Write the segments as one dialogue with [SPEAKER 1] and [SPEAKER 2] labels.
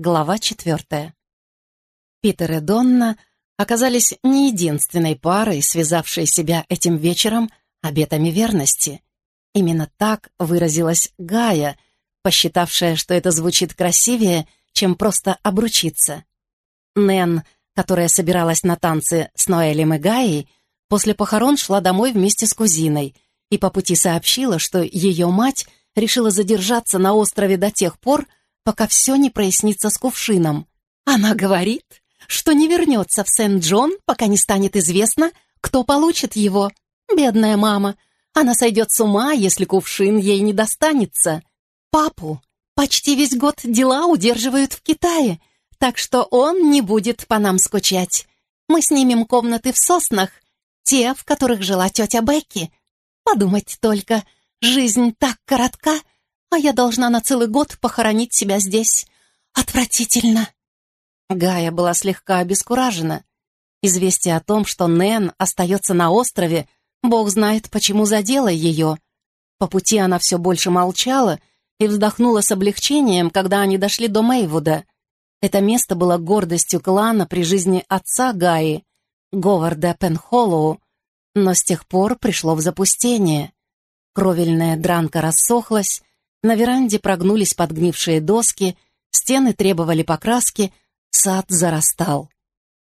[SPEAKER 1] Глава четвертая. Питер и Донна оказались не единственной парой, связавшей себя этим вечером обетами верности. Именно так выразилась Гая, посчитавшая, что это звучит красивее, чем просто обручиться. Нэн, которая собиралась на танцы с Ноэлем и Гаей, после похорон шла домой вместе с кузиной и по пути сообщила, что ее мать решила задержаться на острове до тех пор, пока все не прояснится с кувшином. Она говорит, что не вернется в Сент-Джон, пока не станет известно, кто получит его. Бедная мама. Она сойдет с ума, если кувшин ей не достанется. Папу почти весь год дела удерживают в Китае, так что он не будет по нам скучать. Мы снимем комнаты в соснах, те, в которых жила тетя Бекки. Подумать только, жизнь так коротка, а я должна на целый год похоронить себя здесь. Отвратительно!» Гая была слегка обескуражена. Известие о том, что Нэн остается на острове, бог знает, почему задело ее. По пути она все больше молчала и вздохнула с облегчением, когда они дошли до Мейвуда. Это место было гордостью клана при жизни отца Гаи, Говарда Пенхоллоу, но с тех пор пришло в запустение. Кровельная дранка рассохлась, на веранде прогнулись подгнившие доски, стены требовали покраски, сад зарастал.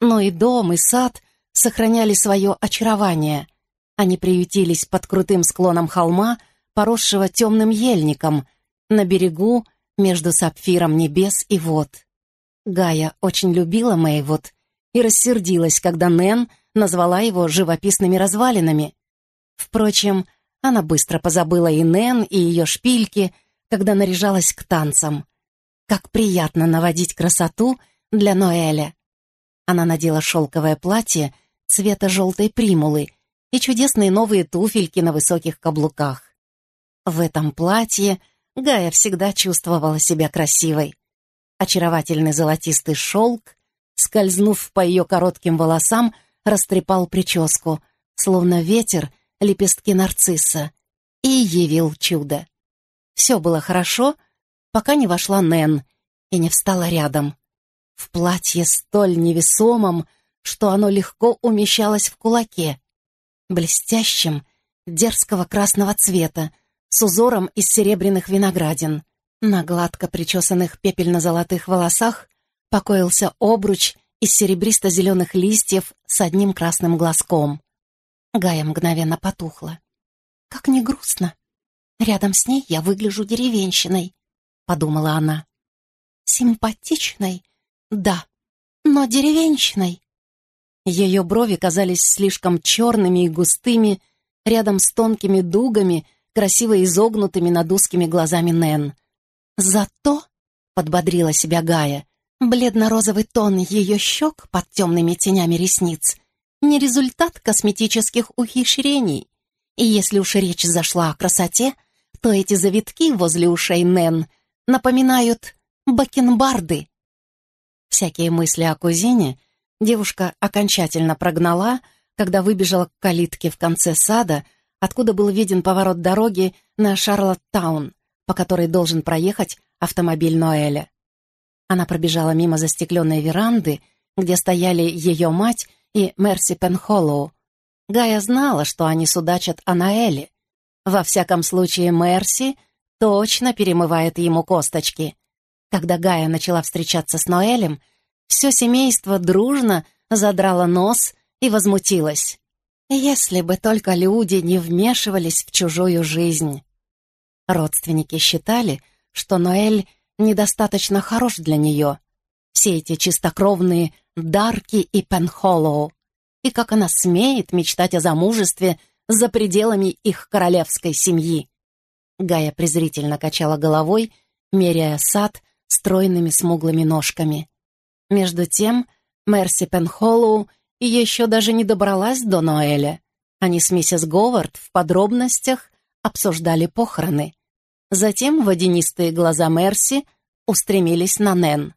[SPEAKER 1] Но и дом, и сад сохраняли свое очарование. Они приютились под крутым склоном холма, поросшего темным ельником, на берегу между сапфиром небес и вод. Гая очень любила Мэйвуд и рассердилась, когда Нэн назвала его живописными развалинами. Впрочем, она быстро позабыла и Нэн, и ее шпильки, когда наряжалась к танцам. Как приятно наводить красоту для Ноэля. Она надела шелковое платье цвета желтой примулы и чудесные новые туфельки на высоких каблуках. В этом платье Гая всегда чувствовала себя красивой. Очаровательный золотистый шелк, скользнув по ее коротким волосам, растрепал прическу, словно ветер лепестки нарцисса, и явил чудо. Все было хорошо, пока не вошла Нэн и не встала рядом. В платье столь невесомом, что оно легко умещалось в кулаке, блестящем, дерзкого красного цвета, с узором из серебряных виноградин. На гладко причесанных пепельно-золотых волосах покоился обруч из серебристо-зеленых листьев с одним красным глазком. Гая мгновенно потухла. «Как не грустно. Рядом с ней я выгляжу деревенщиной», — подумала она. «Симпатичной? Да, но деревенщиной». Ее брови казались слишком черными и густыми, рядом с тонкими дугами, красиво изогнутыми над узкими глазами Нэн. «Зато», — подбодрила себя Гая, — бледно-розовый тон ее щек под темными тенями ресниц — не результат косметических ухищрений. И если уж речь зашла о красоте, то эти завитки возле ушей Нэн напоминают бакенбарды. Всякие мысли о кузине девушка окончательно прогнала, когда выбежала к калитке в конце сада, откуда был виден поворот дороги на Шарлоттаун, по которой должен проехать автомобиль Ноэля. Она пробежала мимо застекленной веранды, где стояли ее мать и Мерси Пенхоллоу. Гая знала, что они судачат о Наэле. Во всяком случае, Мерси точно перемывает ему косточки. Когда Гая начала встречаться с Ноэлем, все семейство дружно задрало нос и возмутилось. Если бы только люди не вмешивались в чужую жизнь. Родственники считали, что Ноэль недостаточно хорош для нее. Все эти чистокровные Дарки и Пенхоллоу, и как она смеет мечтать о замужестве за пределами их королевской семьи. Гая презрительно качала головой, меряя сад стройными смуглыми ножками. Между тем, Мерси Пенхоллоу еще даже не добралась до Ноэля. Они с миссис Говард в подробностях обсуждали похороны. Затем водянистые глаза Мерси устремились на Нэн.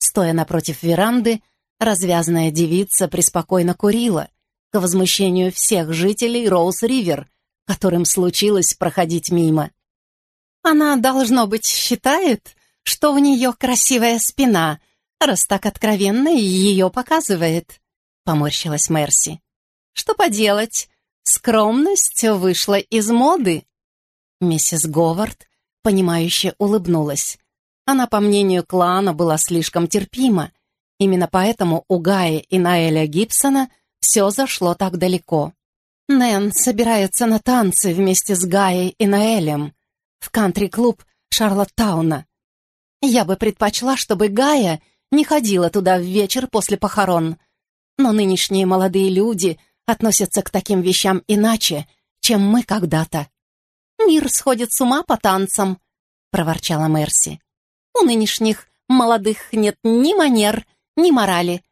[SPEAKER 1] Стоя напротив веранды, Развязная девица преспокойно курила, к возмущению всех жителей Роуз-Ривер, которым случилось проходить мимо. «Она, должно быть, считает, что у нее красивая спина, раз так откровенно ее показывает», — поморщилась Мерси. «Что поделать, скромность вышла из моды». Миссис Говард, понимающе улыбнулась. Она, по мнению клана, была слишком терпима. Именно поэтому у Гаи и Наэля Гибсона все зашло так далеко. Нэн собирается на танцы вместе с Гаей и Наэлем в кантри-клуб Шарлоттауна. Я бы предпочла, чтобы Гая не ходила туда в вечер после похорон. Но нынешние молодые люди относятся к таким вещам иначе, чем мы когда-то. «Мир сходит с ума по танцам», — проворчала Мерси. «У нынешних молодых нет ни манер, ни морали.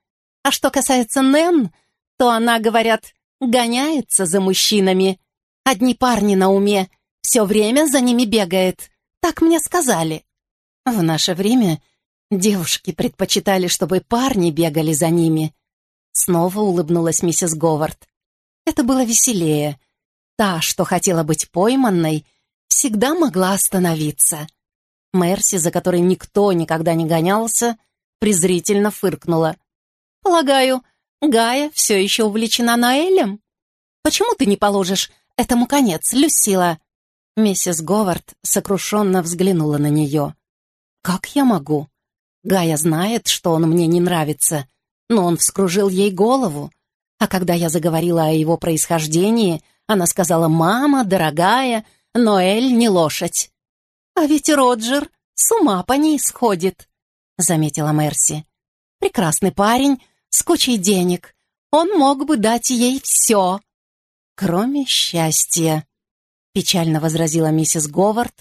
[SPEAKER 1] А что касается Нэн, то она, говорят, гоняется за мужчинами. Одни парни на уме, все время за ними бегает. Так мне сказали. В наше время девушки предпочитали, чтобы парни бегали за ними. Снова улыбнулась миссис Говард. Это было веселее. Та, что хотела быть пойманной, всегда могла остановиться. Мерси, за которой никто никогда не гонялся, презрительно фыркнула. «Полагаю, Гая все еще увлечена Наэлем? Почему ты не положишь этому конец, Люсила?» Миссис Говард сокрушенно взглянула на нее. «Как я могу? Гая знает, что он мне не нравится, но он вскружил ей голову. А когда я заговорила о его происхождении, она сказала «Мама, дорогая, Ноэль не лошадь». «А ведь Роджер с ума по ней сходит», — заметила Мерси. «Прекрасный парень, с кучей денег. Он мог бы дать ей все, кроме счастья», — печально возразила миссис Говард,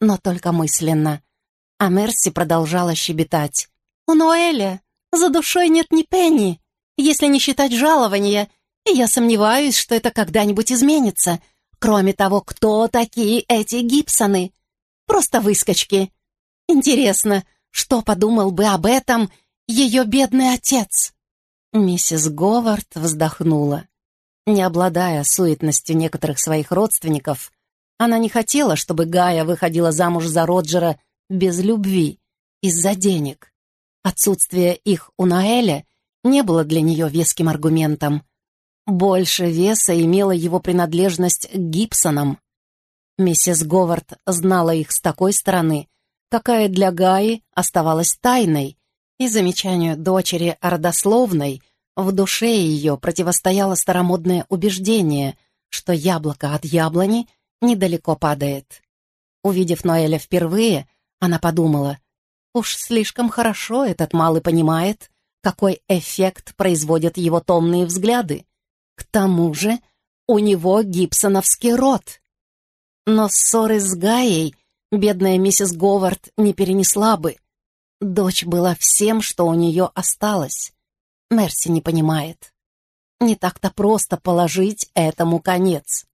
[SPEAKER 1] но только мысленно. А Мерси продолжала щебетать. «У Ноэля за душой нет ни пенни, если не считать жалования, и я сомневаюсь, что это когда-нибудь изменится. Кроме того, кто такие эти Гибсоны? Просто выскочки. Интересно, что подумал бы об этом ее бедный отец?» Миссис Говард вздохнула. Не обладая суетностью некоторых своих родственников, она не хотела, чтобы Гая выходила замуж за Роджера без любви, из-за денег. Отсутствие их у Наэля не было для нее веским аргументом. Больше веса имела его принадлежность к Гибсонам. Миссис Говард знала их с такой стороны, какая для Гаи оставалась тайной, и замечанию дочери родословной в душе ее противостояло старомодное убеждение, что яблоко от яблони недалеко падает. Увидев Ноэля впервые, она подумала, уж слишком хорошо этот малый понимает, какой эффект производят его томные взгляды. К тому же у него гибсоновский рот. Но ссоры с Гаей бедная миссис Говард не перенесла бы. Дочь была всем, что у нее осталось. Мерси не понимает. Не так-то просто положить этому конец.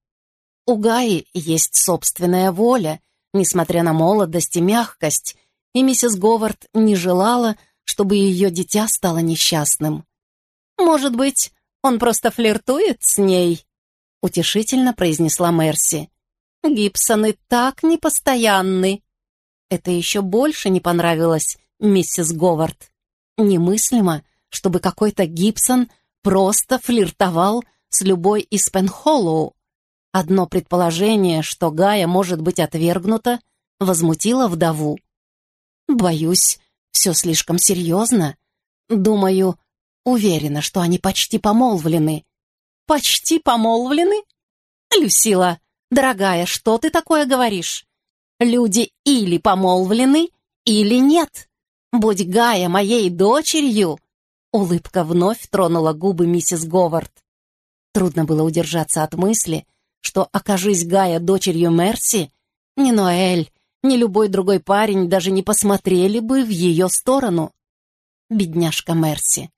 [SPEAKER 1] У Гаи есть собственная воля, несмотря на молодость и мягкость, и миссис Говард не желала, чтобы ее дитя стало несчастным. «Может быть, он просто флиртует с ней?» — утешительно произнесла Мерси. «Гибсоны так непостоянны!» Это еще больше не понравилось миссис Говард. Немыслимо, чтобы какой-то Гибсон просто флиртовал с любой из Пенхоллоу. Одно предположение, что Гая может быть отвергнута, возмутило вдову. «Боюсь, все слишком серьезно. Думаю, уверена, что они почти помолвлены». «Почти помолвлены?» «Люсила, дорогая, что ты такое говоришь? Люди или помолвлены, или нет. Будь Гая моей дочерью, Улыбка вновь тронула губы миссис Говард. Трудно было удержаться от мысли, что, окажись Гая дочерью Мерси, ни Ноэль, ни любой другой парень даже не посмотрели бы в ее сторону. Бедняжка Мерси.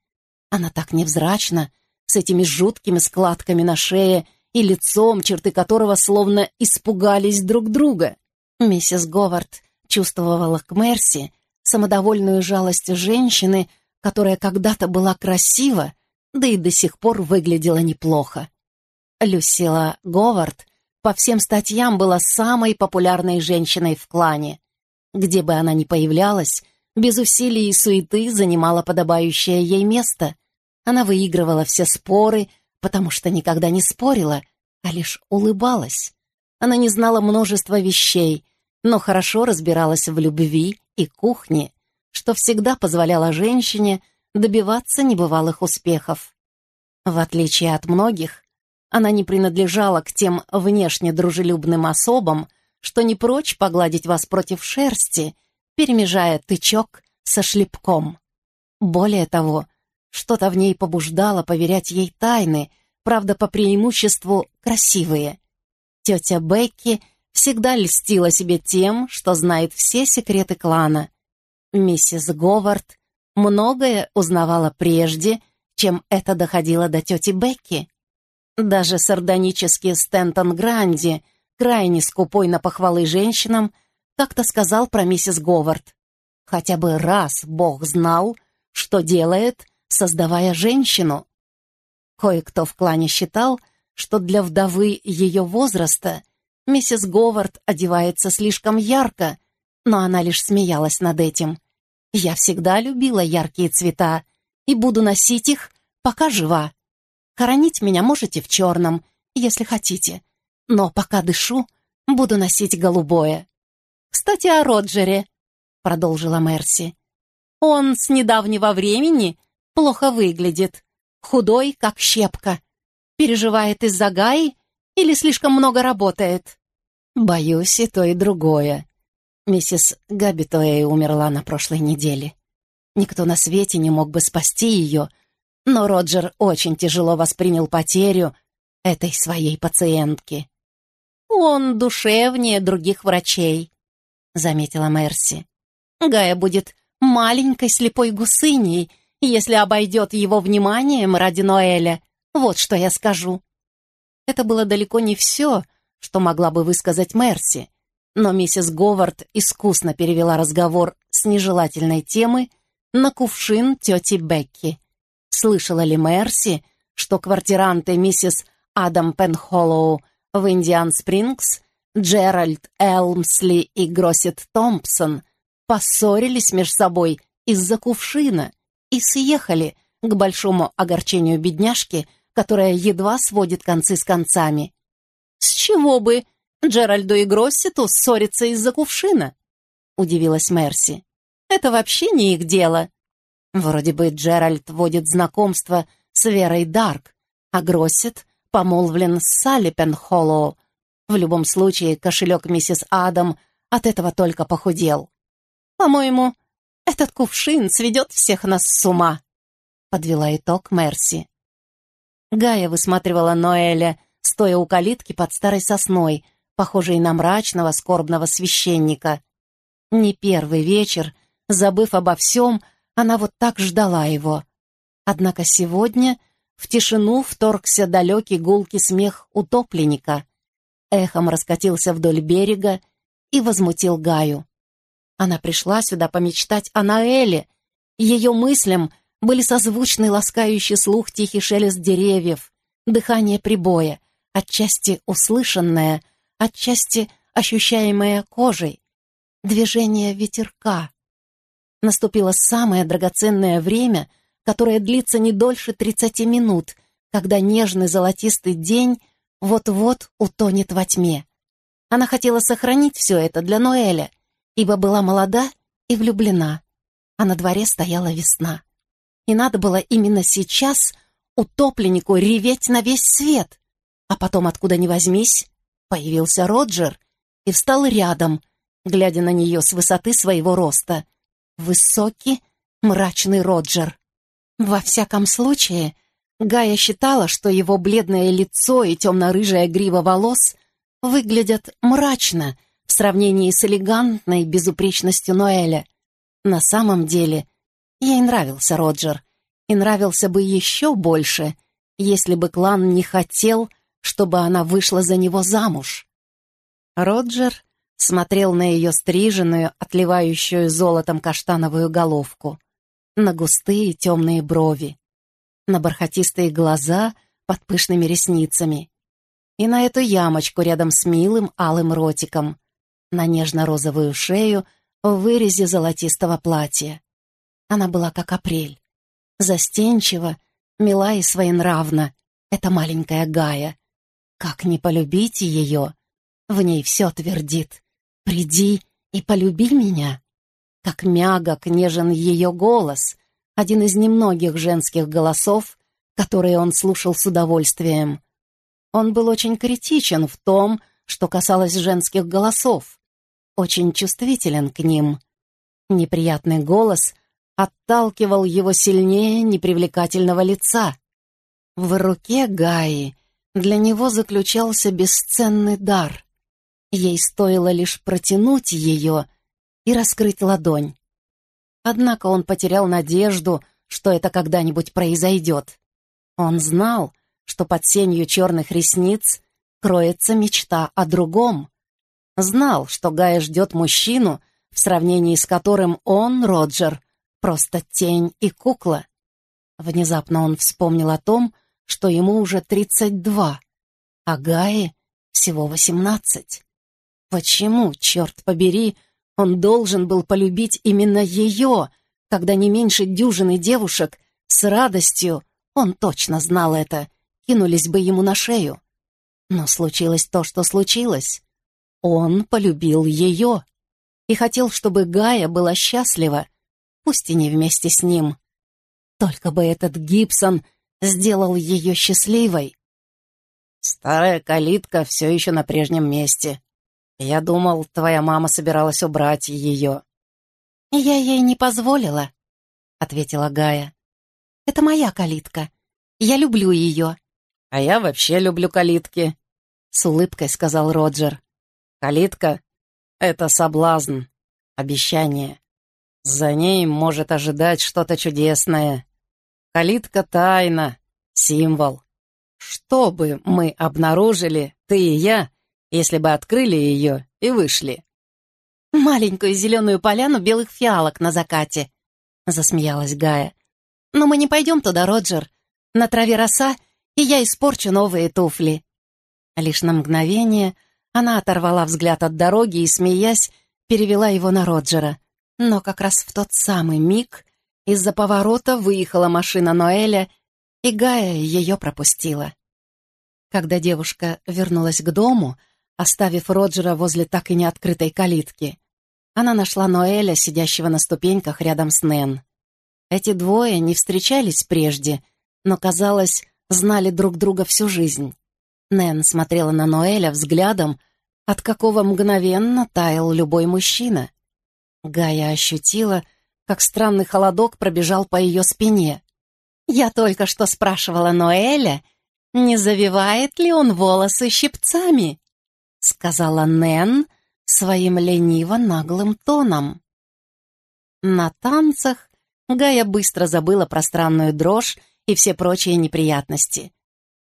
[SPEAKER 1] Она так невзрачна, с этими жуткими складками на шее и лицом, черты которого словно испугались друг друга. Миссис Говард чувствовала к Мерси самодовольную жалость женщины, которая когда-то была красива, да и до сих пор выглядела неплохо. Люсила Говард по всем статьям была самой популярной женщиной в клане. Где бы она ни появлялась, без усилий и суеты занимала подобающее ей место. Она выигрывала все споры, потому что никогда не спорила, а лишь улыбалась. Она не знала множества вещей, но хорошо разбиралась в любви и кухне, что всегда позволяло женщине добиваться небывалых успехов. В отличие от многих, она не принадлежала к тем внешне дружелюбным особам, что не прочь погладить вас против шерсти, перемежая тычок со шлепком. Более того, что-то в ней побуждало поверять ей тайны, правда, по преимуществу красивые. Тетя Бекки всегда льстила себе тем, что знает все секреты клана. Миссис Говард многое узнавала прежде, чем это доходило до тети Бекки. Даже сардонический Стентон Гранди, крайне скупой на похвалы женщинам, как-то сказал про миссис Говард. Хотя бы раз Бог знал, что делает, создавая женщину. Кое-кто в клане считал, что для вдовы ее возраста миссис Говард одевается слишком ярко, но она лишь смеялась над этим. «Я всегда любила яркие цвета и буду носить их, пока жива. Хоронить меня можете в черном, если хотите, но пока дышу, буду носить голубое». «Кстати, о Роджере», — продолжила Мерси. «Он с недавнего времени плохо выглядит, худой, как щепка. Переживает из-за Гаи или слишком много работает?» «Боюсь и то, и другое. Миссис Габитуэй умерла на прошлой неделе. Никто на свете не мог бы спасти ее, но Роджер очень тяжело воспринял потерю этой своей пациентки. «Он душевнее других врачей», — заметила Мерси. «Гая будет маленькой слепой гусыней, если обойдет его вниманием ради Ноэля. Вот что я скажу». Это было далеко не все, что могла бы высказать Мерси, но миссис Говард искусно перевела разговор с нежелательной темы на кувшин тети Бекки. Слышала ли Мерси, что квартиранты миссис Адам Пенхоллоу в Индиан Спрингс, Джеральд Элмсли и Гроссет Томпсон поссорились между собой из-за кувшина и съехали к большому огорчению бедняжки, которая едва сводит концы с концами. «С чего бы Джеральду и Гроссету ссориться из-за кувшина?» — удивилась Мерси. «Это вообще не их дело. Вроде бы Джеральд водит знакомство с Верой Дарк, а Гроссет помолвлен с Салли Пенхоллоу. В любом случае, кошелек миссис Адам от этого только похудел. «По-моему, этот кувшин сведет всех нас с ума», — подвела итог Мерси. Гая высматривала Ноэля, стоя у калитки под старой сосной, похожей на мрачного скорбного священника. Не первый вечер, забыв обо всем, она вот так ждала его. Однако сегодня в тишину вторгся далекий гулкий смех утопленника. Эхом раскатился вдоль берега и возмутил Гаю. Она пришла сюда помечтать о Наэле. Ее мыслям были созвучны ласкающий слух тихий шелест деревьев, дыхание прибоя, отчасти услышанное, отчасти ощущаемое кожей, движение ветерка. Наступило самое драгоценное время — которая длится не дольше 30 минут, когда нежный золотистый день вот-вот утонет во тьме. Она хотела сохранить все это для Ноэля, ибо была молода и влюблена, а на дворе стояла весна. И надо было именно сейчас утопленнику реветь на весь свет. А потом, откуда ни возьмись, появился Роджер и встал рядом, глядя на нее с высоты своего роста. Высокий, мрачный Роджер. Во всяком случае, Гая считала, что его бледное лицо и темно-рыжая грива волос выглядят мрачно в сравнении с элегантной безупречностью Ноэля. На самом деле, ей нравился Роджер, и нравился бы еще больше, если бы клан не хотел, чтобы она вышла за него замуж. Роджер смотрел на ее стриженную, отливающую золотом каштановую головку на густые темные брови, на бархатистые глаза под пышными ресницами и на эту ямочку рядом с милым алым ротиком, на нежно-розовую шею в вырезе золотистого платья. Она была как апрель. Застенчива, мила и своенравна. Это маленькая Гая. Как не полюбить ее? В ней все твердит. «Приди и полюби меня». Как мягок, нежен ее голос, один из немногих женских голосов, которые он слушал с удовольствием. Он был очень критичен в том, что касалось женских голосов, очень чувствителен к ним. Неприятный голос отталкивал его сильнее непривлекательного лица. В руке Гаи для него заключался бесценный дар. Ей стоило лишь протянуть ее и раскрыть ладонь. Однако он потерял надежду, что это когда-нибудь произойдет. Он знал, что под сенью черных ресниц кроется мечта о другом. Знал, что Гая ждет мужчину, в сравнении с которым он, Роджер, просто тень и кукла. Внезапно он вспомнил о том, что ему уже тридцать два, а Гае всего восемнадцать. Почему, черт побери, он должен был полюбить именно ее, когда не меньше дюжины девушек с радостью, он точно знал это, кинулись бы ему на шею. Но случилось то, что случилось. Он полюбил ее и хотел, чтобы Гая была счастлива, пусть и не вместе с ним. Только бы этот Гибсон сделал ее счастливой. Старая калитка все еще на прежнем месте. Я думал, твоя мама собиралась убрать ее. Я ей не позволила, ответила Гая. Это моя калитка. Я люблю ее. А я вообще люблю калитки, с улыбкой сказал Роджер. Калитка — это соблазн, обещание. За ней может ожидать что-то чудесное. Калитка — тайна, символ. Что бы мы обнаружили, ты и я, если бы открыли ее и вышли? «Маленькую зеленую поляну белых фиалок на закате», — засмеялась Гая. «Но мы не пойдем туда, Роджер. На траве роса, и я испорчу новые туфли». Лишь на мгновение она оторвала взгляд от дороги и, смеясь, перевела его на Роджера. Но как раз в тот самый миг из-за поворота выехала машина Ноэля, и Гая ее пропустила. Когда девушка вернулась к дому, оставив Роджера возле так и не открытой калитки, она нашла Ноэля, сидящего на ступеньках рядом с Нэн. Эти двое не встречались прежде, но, казалось, знали друг друга всю жизнь. Нэн смотрела на Ноэля взглядом, от какого мгновенно таял любой мужчина. Гая ощутила, как странный холодок пробежал по ее спине. «Я только что спрашивала Ноэля, не завивает ли он волосы щипцами?» — сказала Нэн своим лениво-наглым тоном. На танцах Гая быстро забыла про странную дрожь и все прочие неприятности.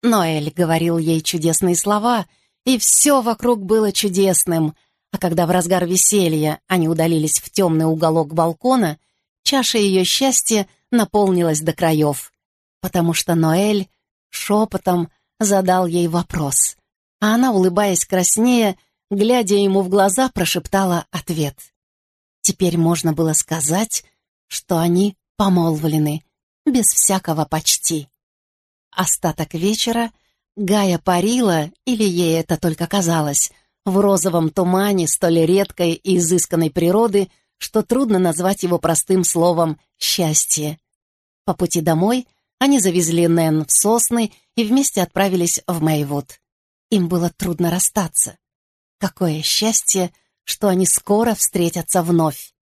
[SPEAKER 1] Ноэль говорил ей чудесные слова, и все вокруг было чудесным, а когда в разгар веселья они удалились в темный уголок балкона, чаша ее счастья наполнилась до краев, потому что Ноэль шепотом задал ей вопрос, а она, улыбаясь краснее, глядя ему в глаза, прошептала ответ. Теперь можно было сказать, что они помолвлены, без всякого почти. Остаток вечера Гая парила, или ей это только казалось, в розовом тумане столь редкой и изысканной природы, что трудно назвать его простым словом «счастье». По пути домой они завезли Нэн в сосны и вместе отправились в Мэйвуд. Им было трудно расстаться. Какое счастье, что они скоро встретятся вновь.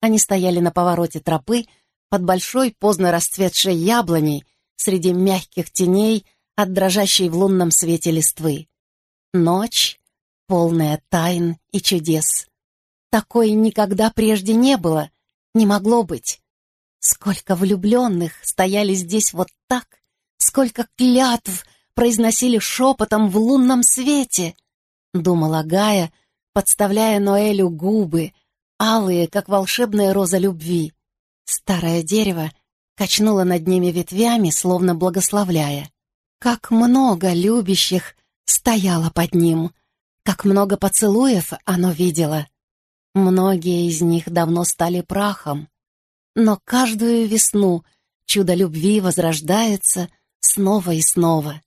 [SPEAKER 1] Они стояли на повороте тропы под большой поздно расцветшей яблоней, среди мягких теней от дрожащей в лунном свете листвы. Ночь, полная тайн и чудес. Такой никогда прежде не было, не могло быть. Сколько влюбленных стояли здесь вот так, сколько клятв произносили шепотом в лунном свете, думала Гая, подставляя Ноэлю губы, алые, как волшебная роза любви. Старое дерево — качнула над ними ветвями, словно благословляя. Как много любящих стояло под ним, как много поцелуев оно видело. Многие из них давно стали прахом, но каждую весну чудо любви возрождается снова и снова.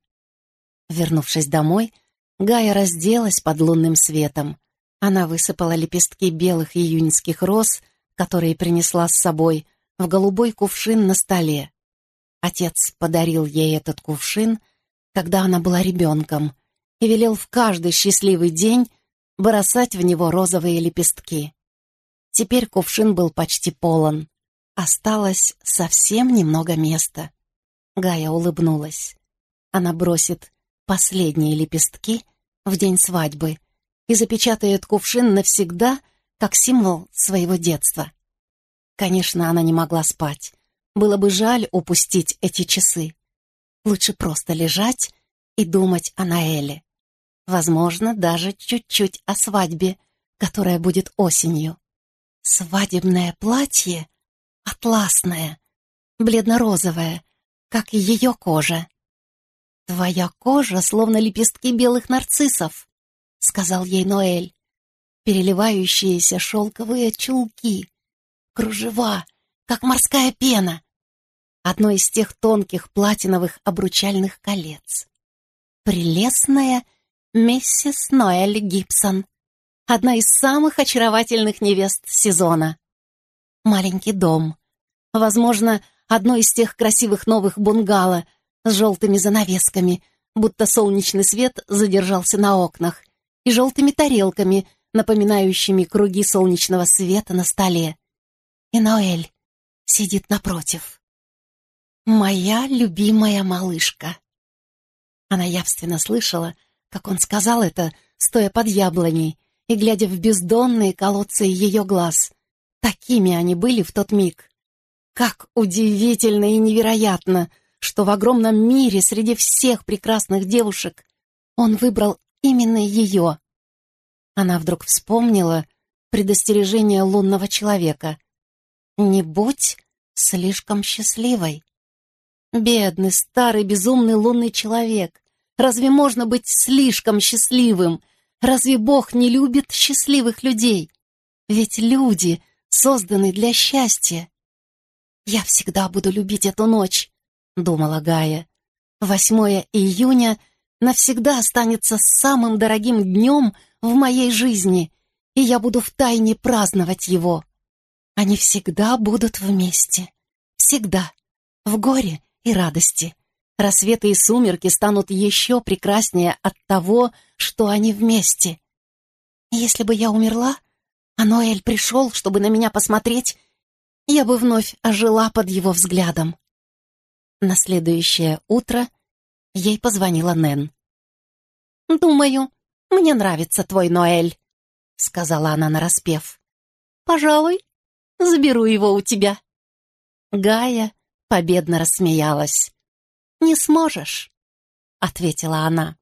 [SPEAKER 1] Вернувшись домой, Гая разделась под лунным светом. Она высыпала лепестки белых июньских роз, которые принесла с собой, в голубой кувшин на столе. Отец подарил ей этот кувшин, когда она была ребенком, и велел в каждый счастливый день бросать в него розовые лепестки. Теперь кувшин был почти полон. Осталось совсем немного места. Гая улыбнулась. Она бросит последние лепестки в день свадьбы и запечатает кувшин навсегда, как символ своего детства. Конечно, она не могла спать. Было бы жаль упустить эти часы. Лучше просто лежать и думать о Наэле. Возможно, даже чуть-чуть о свадьбе, которая будет осенью. Свадебное платье атласное, бледно-розовое, как и ее кожа. «Твоя кожа словно лепестки белых нарциссов», — сказал ей Ноэль. «Переливающиеся шелковые чулки, кружева, как морская пена. Одно из тех тонких платиновых обручальных колец. Прелестная миссис Ноэль Гибсон, одна из самых очаровательных невест сезона. Маленький дом. Возможно, одно из тех красивых новых бунгало с желтыми занавесками, будто солнечный свет задержался на окнах, и желтыми тарелками, напоминающими круги солнечного света на столе. И Ноэль сидит напротив. «Моя любимая малышка». Она явственно слышала, как он сказал это, стоя под яблоней и глядя в бездонные колодцы ее глаз. Такими они были в тот миг. Как удивительно и невероятно, что в огромном мире среди всех прекрасных девушек он выбрал именно ее. Она вдруг вспомнила предостережение лунного человека. «Не будь слишком счастливой». Бедный, старый, безумный лунный человек. Разве можно быть слишком счастливым? Разве Бог не любит счастливых людей? Ведь люди созданы для счастья. «Я всегда буду любить эту ночь», — думала Гая. «Восьмое июня навсегда останется самым дорогим днем в моей жизни, и я буду втайне праздновать его. Они всегда будут вместе. Всегда. В горе и радости. Рассветы и сумерки станут еще прекраснее от того, что они вместе. Если бы я умерла, а Ноэль пришел, чтобы на меня посмотреть, я бы вновь ожила под его взглядом. На следующее утро ей позвонила Нэн. «Думаю, мне нравится твой Ноэль», — сказала она нараспев. «Пожалуй, заберу его у тебя». Гая победно рассмеялась. «Не сможешь», — ответила она.